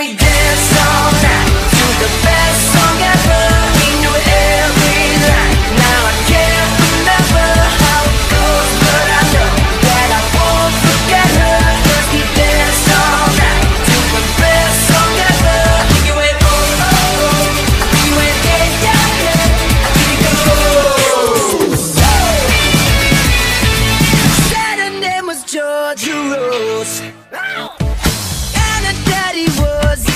we danced all night to the best song ever. We knew every line. Now I can't remember how it goes, but I know that I won't forget her. Cause we danced all night to the best song ever. I think you went oh oh oh. I think you went yeah yeah yeah. I think you go oh. Said her name was Georgia Rose body was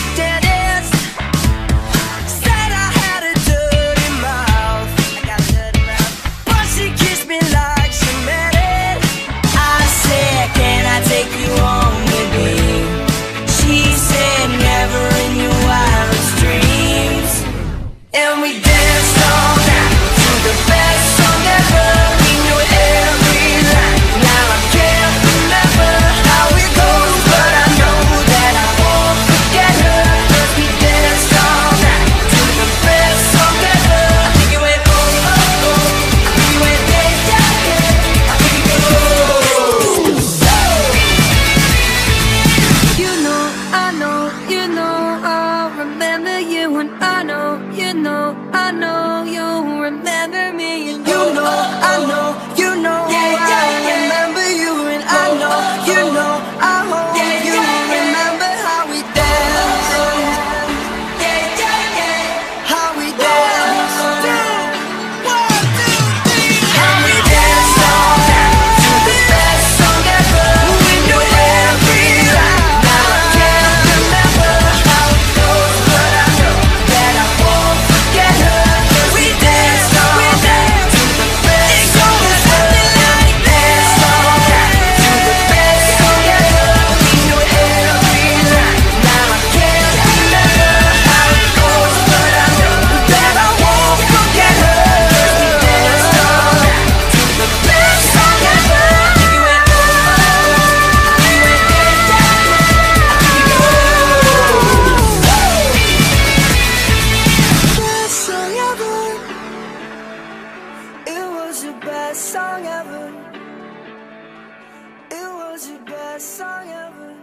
best song ever. It was your best song ever.